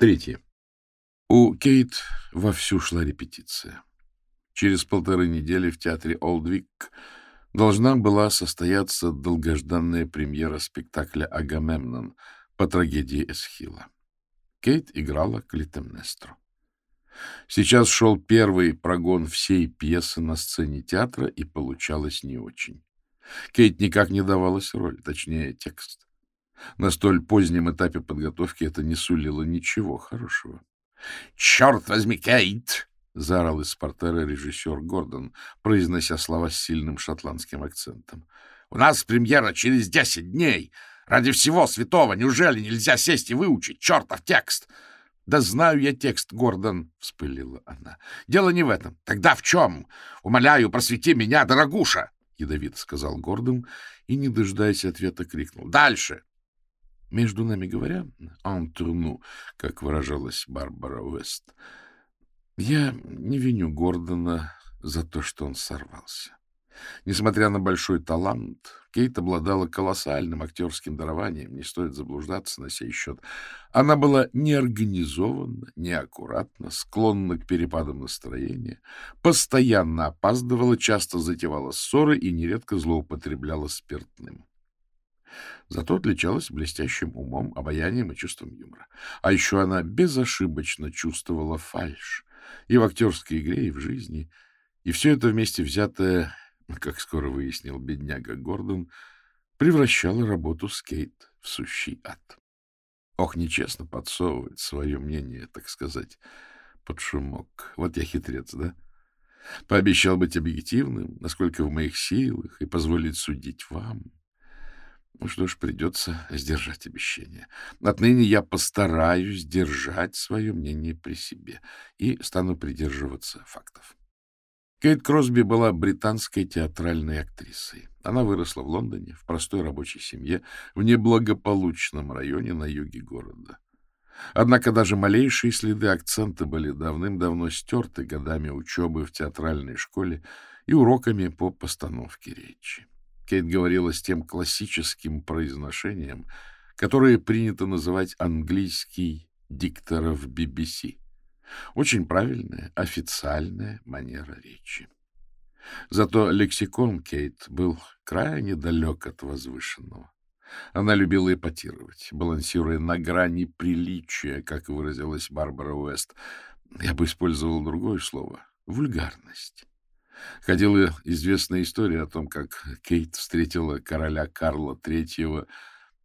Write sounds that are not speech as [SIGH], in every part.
Третье. У Кейт вовсю шла репетиция. Через полторы недели в театре Олдвик должна была состояться долгожданная премьера спектакля «Агамемнон» по трагедии Эсхила. Кейт играла Клитемнестру. Сейчас шел первый прогон всей пьесы на сцене театра, и получалось не очень. Кейт никак не давалась роль, точнее, текст. На столь позднем этапе подготовки это не сулило ничего хорошего. — Черт возьми, Кейт! — заорал из портера режиссер Гордон, произнося слова с сильным шотландским акцентом. — У нас премьера через десять дней! Ради всего святого неужели нельзя сесть и выучить чертов текст? — Да знаю я текст, Гордон, — вспылила она. — Дело не в этом. Тогда в чем? Умоляю, просвети меня, дорогуша! — ядовито сказал Гордон и, не дожидаясь ответа, крикнул. — Дальше! Между нами говоря, «антурну», как выражалась Барбара Уэст, я не виню Гордона за то, что он сорвался. Несмотря на большой талант, Кейт обладала колоссальным актерским дарованием, не стоит заблуждаться на сей счет. Она была неорганизована, неаккуратна, склонна к перепадам настроения, постоянно опаздывала, часто затевала ссоры и нередко злоупотребляла спиртным. Зато отличалась блестящим умом, обаянием и чувством юмора. А еще она безошибочно чувствовала фальшь и в актерской игре, и в жизни. И все это вместе взятое как скоро выяснил бедняга Гордон, превращала работу Скейт в сущий ад. Ох, нечестно подсовывать свое мнение, так сказать, под шумок. Вот я хитрец, да? Пообещал быть объективным, насколько в моих силах, и позволить судить вам. Ну что ж, придется сдержать обещание. Отныне я постараюсь держать свое мнение при себе и стану придерживаться фактов. Кейт Кросби была британской театральной актрисой. Она выросла в Лондоне, в простой рабочей семье, в неблагополучном районе на юге города. Однако даже малейшие следы акцента были давным-давно стерты годами учебы в театральной школе и уроками по постановке речи. Кейт говорила с тем классическим произношением, которое принято называть английский дикторов BBC. Очень правильная, официальная манера речи. Зато лексикон Кейт был крайне далек от возвышенного. Она любила эпатировать, балансируя на грани приличия, как выразилась Барбара Уэст. Я бы использовал другое слово — вульгарность. Ходила известная история о том, как Кейт встретила короля Карла III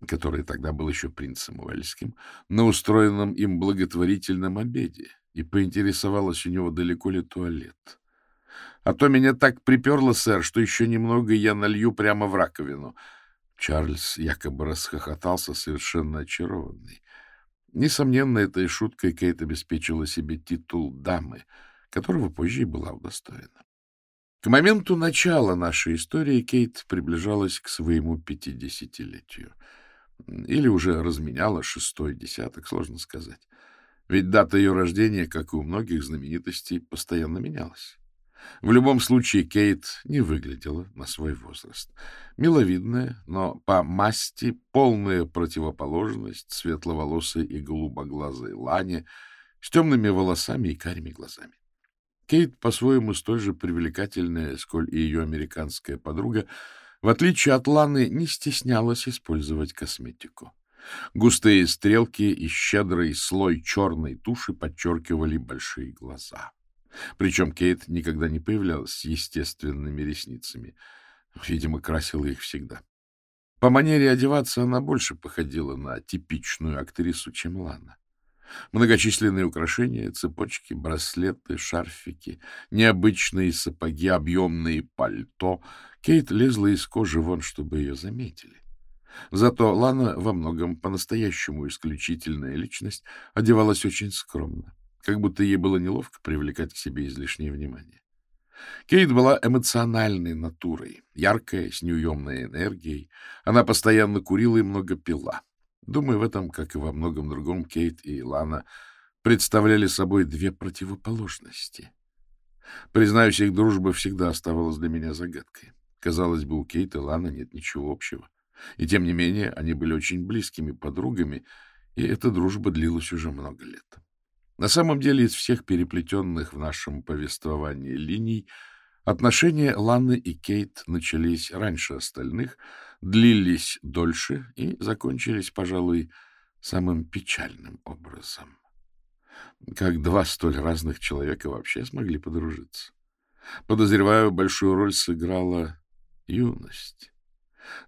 который тогда был еще принцем Уэльским, на устроенном им благотворительном обеде и поинтересовалась у него, далеко ли туалет. — А то меня так приперло, сэр, что еще немного я налью прямо в раковину. Чарльз якобы расхохотался, совершенно очарованный. Несомненно, этой шуткой Кейт обеспечила себе титул дамы, которого позже и была удостоена. К моменту начала нашей истории Кейт приближалась к своему пятидесятилетию. Или уже разменяла шестой десяток, сложно сказать. Ведь дата ее рождения, как и у многих знаменитостей, постоянно менялась. В любом случае Кейт не выглядела на свой возраст. Миловидная, но по масти полная противоположность светловолосой и голубоглазой Лане с темными волосами и карими глазами. Кейт, по-своему столь же привлекательная, сколь и ее американская подруга, в отличие от Ланы, не стеснялась использовать косметику. Густые стрелки и щедрый слой черной туши подчеркивали большие глаза. Причем Кейт никогда не появлялась с естественными ресницами. Видимо, красила их всегда. По манере одеваться она больше походила на типичную актрису, чем Лана. Многочисленные украшения, цепочки, браслеты, шарфики, необычные сапоги, объемные пальто. Кейт лезла из кожи вон, чтобы ее заметили. Зато Лана во многом по-настоящему исключительная личность одевалась очень скромно, как будто ей было неловко привлекать к себе излишнее внимание. Кейт была эмоциональной натурой, яркая, с неуемной энергией. Она постоянно курила и много пила. Думаю, в этом, как и во многом другом, Кейт и Лана представляли собой две противоположности. Признаюсь, их дружба всегда оставалась для меня загадкой. Казалось бы, у Кейт и Ланы нет ничего общего. И тем не менее, они были очень близкими подругами и эта дружба длилась уже много лет. На самом деле, из всех переплетенных в нашем повествовании линий отношения Ланны и Кейт начались раньше остальных, длились дольше и закончились, пожалуй, самым печальным образом. Как два столь разных человека вообще смогли подружиться? Подозреваю, большую роль сыграла юность.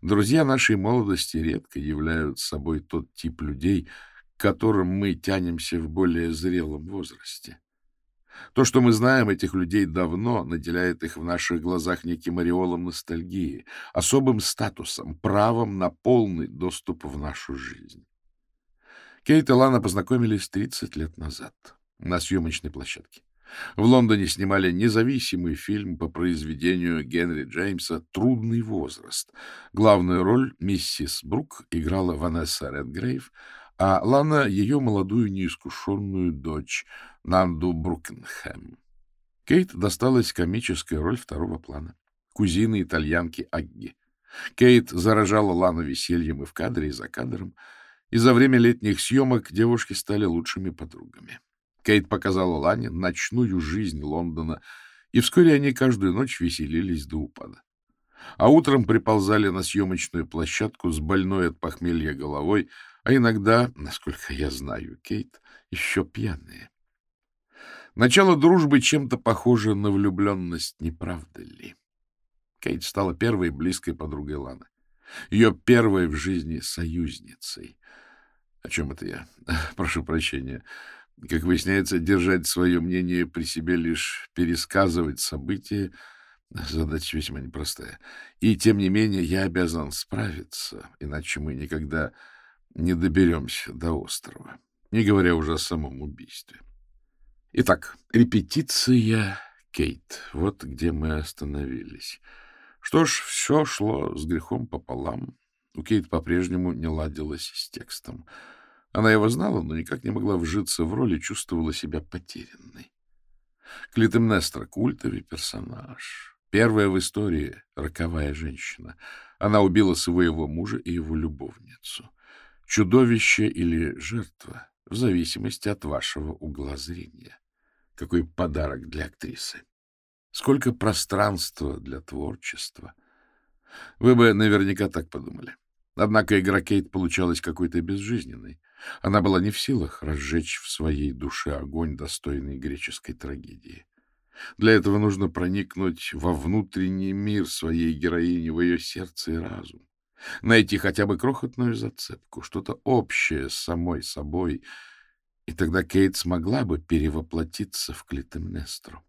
Друзья нашей молодости редко являют собой тот тип людей, к которым мы тянемся в более зрелом возрасте. То, что мы знаем этих людей давно, наделяет их в наших глазах неким ореолом ностальгии, особым статусом, правом на полный доступ в нашу жизнь. Кейт и Лана познакомились 30 лет назад на съемочной площадке. В Лондоне снимали независимый фильм по произведению Генри Джеймса «Трудный возраст». Главную роль миссис Брук играла Ванесса Редгрейв, а Лана — ее молодую неискушенную дочь Нанду Брукенхэм. Кейт досталась комическая роль второго плана — кузины итальянки Агги. Кейт заражала Лану весельем и в кадре, и за кадром, и за время летних съемок девушки стали лучшими подругами. Кейт показала Лане ночную жизнь Лондона, и вскоре они каждую ночь веселились до упада. А утром приползали на съемочную площадку с больной от похмелья головой, а иногда, насколько я знаю, Кейт, еще пьяные. Начало дружбы чем-то похоже на влюбленность, не правда ли? Кейт стала первой близкой подругой Ланы. Ее первой в жизни союзницей. О чем это я? [LAUGHS] Прошу прощения. Как выясняется, держать свое мнение при себе, лишь пересказывать события — задача весьма непростая. И, тем не менее, я обязан справиться, иначе мы никогда не доберемся до острова, не говоря уже о самом убийстве. Итак, репетиция Кейт. Вот где мы остановились. Что ж, все шло с грехом пополам. У Кейт по-прежнему не ладилось с текстом. Она его знала, но никак не могла вжиться в роль и чувствовала себя потерянной. Клитемнестра — культовый персонаж. Первая в истории — роковая женщина. Она убила своего мужа и его любовницу. Чудовище или жертва, в зависимости от вашего угла зрения. Какой подарок для актрисы. Сколько пространства для творчества. Вы бы наверняка так подумали. Однако игра Кейт получалась какой-то безжизненной. Она была не в силах разжечь в своей душе огонь, достойный греческой трагедии. Для этого нужно проникнуть во внутренний мир своей героини, в ее сердце и разум. Найти хотя бы крохотную зацепку, что-то общее с самой собой, и тогда Кейт смогла бы перевоплотиться в Клитемнестру.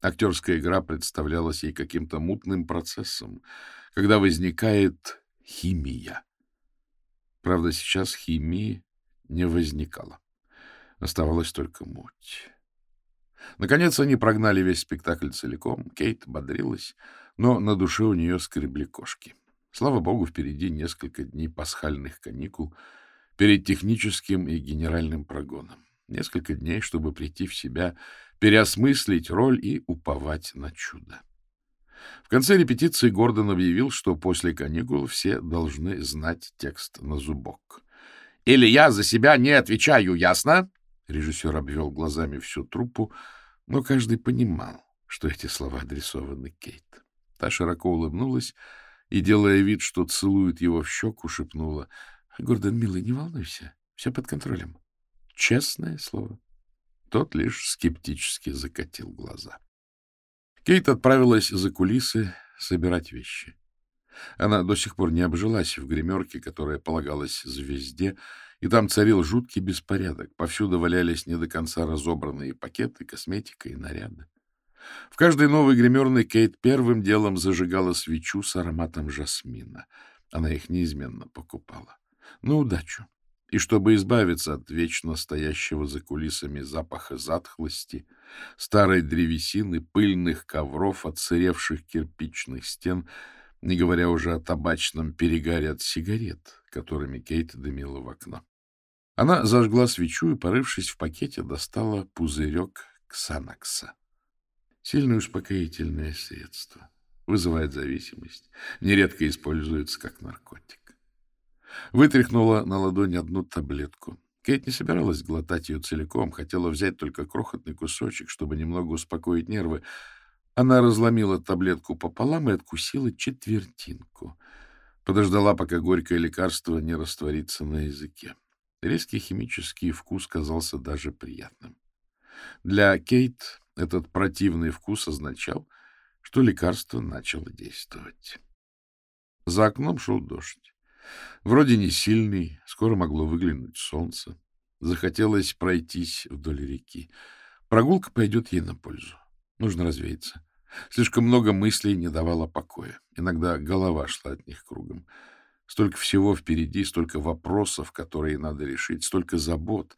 Актерская игра представлялась ей каким-то мутным процессом, когда возникает химия. Правда, сейчас химии не возникало. Оставалась только муть. Наконец они прогнали весь спектакль целиком. Кейт бодрилась, но на душе у нее скребли кошки. Слава богу, впереди несколько дней пасхальных каникул перед техническим и генеральным прогоном. Несколько дней, чтобы прийти в себя, переосмыслить роль и уповать на чудо. В конце репетиции Гордон объявил, что после каникул все должны знать текст на зубок. Или я за себя не отвечаю, ясно? Режиссер обвел глазами всю труппу, но каждый понимал, что эти слова адресованы Кейт. Та широко улыбнулась и, делая вид, что целует его в щеку, шепнула. — Гордон, милый, не волнуйся, все под контролем. Честное слово. Тот лишь скептически закатил глаза. Кейт отправилась за кулисы собирать вещи. Она до сих пор не обжилась в гримерке, которая полагалась звезде, и там царил жуткий беспорядок. Повсюду валялись не до конца разобранные пакеты, косметика и наряды. В каждой новой гримерной Кейт первым делом зажигала свечу с ароматом жасмина. Она их неизменно покупала. На удачу. И чтобы избавиться от вечно стоящего за кулисами запаха затхлости, старой древесины, пыльных ковров, отсыревших кирпичных стен — не говоря уже о табачном перегаре от сигарет, которыми Кейт дымила в окно. Она зажгла свечу и, порывшись в пакете, достала пузырек Ксанакса. Сильное успокоительное средство. Вызывает зависимость. Нередко используется как наркотик. Вытряхнула на ладонь одну таблетку. Кейт не собиралась глотать ее целиком, хотела взять только крохотный кусочек, чтобы немного успокоить нервы. Она разломила таблетку пополам и откусила четвертинку. Подождала, пока горькое лекарство не растворится на языке. Резкий химический вкус казался даже приятным. Для Кейт этот противный вкус означал, что лекарство начало действовать. За окном шел дождь. Вроде не сильный, скоро могло выглянуть солнце. Захотелось пройтись вдоль реки. Прогулка пойдет ей на пользу. Нужно развеяться. Слишком много мыслей не давало покоя. Иногда голова шла от них кругом. Столько всего впереди, столько вопросов, которые надо решить, столько забот.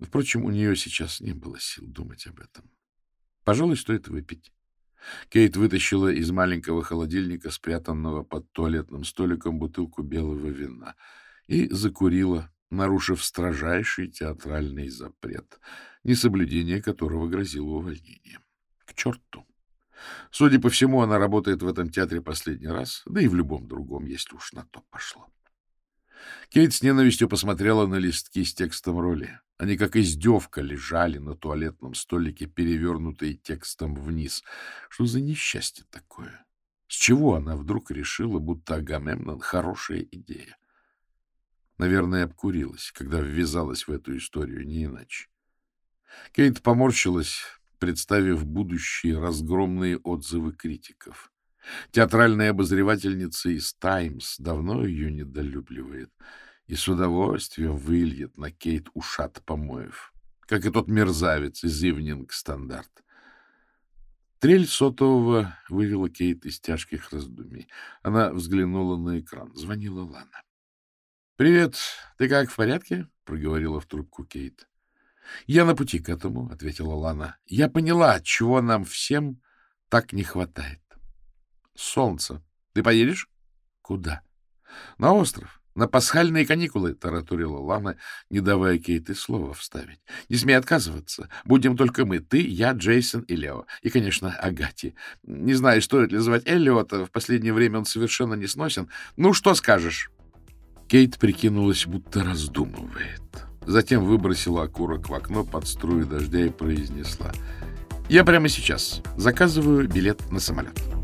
Впрочем, у нее сейчас не было сил думать об этом. Пожалуй, стоит выпить. Кейт вытащила из маленького холодильника, спрятанного под туалетным столиком, бутылку белого вина и закурила, нарушив строжайший театральный запрет, несоблюдение которого грозило увольнением. К черту! Судя по всему, она работает в этом театре последний раз, да и в любом другом, если уж на то пошло. Кейт с ненавистью посмотрела на листки с текстом роли. Они, как издевка, лежали на туалетном столике, перевернутые текстом вниз. Что за несчастье такое? С чего она вдруг решила, будто Агамемнон — хорошая идея? Наверное, обкурилась, когда ввязалась в эту историю, не иначе. Кейт поморщилась, представив будущие разгромные отзывы критиков. Театральная обозревательница из «Таймс» давно ее недолюбливает и с удовольствием выльет на Кейт ушат помоев, как и тот мерзавец из «Ивнинг Стандарт». Трель сотового вывела Кейт из тяжких раздумий. Она взглянула на экран. Звонила Лана. — Привет. Ты как, в порядке? — проговорила в трубку Кейт. — Я на пути к этому, — ответила Лана. — Я поняла, чего нам всем так не хватает. — Солнце. Ты поедешь? — Куда? — На остров. На пасхальные каникулы, — таратурила Лана, не давая Кейт и слова вставить. — Не смей отказываться. Будем только мы. Ты, я, Джейсон и Лео. И, конечно, Агати. Не знаю, стоит ли звать Эллиота. В последнее время он совершенно не сносен. Ну, что скажешь? Кейт прикинулась, будто раздумывает. Затем выбросила окурок в окно под струю дождя и произнесла. — Я прямо сейчас заказываю билет на самолет. —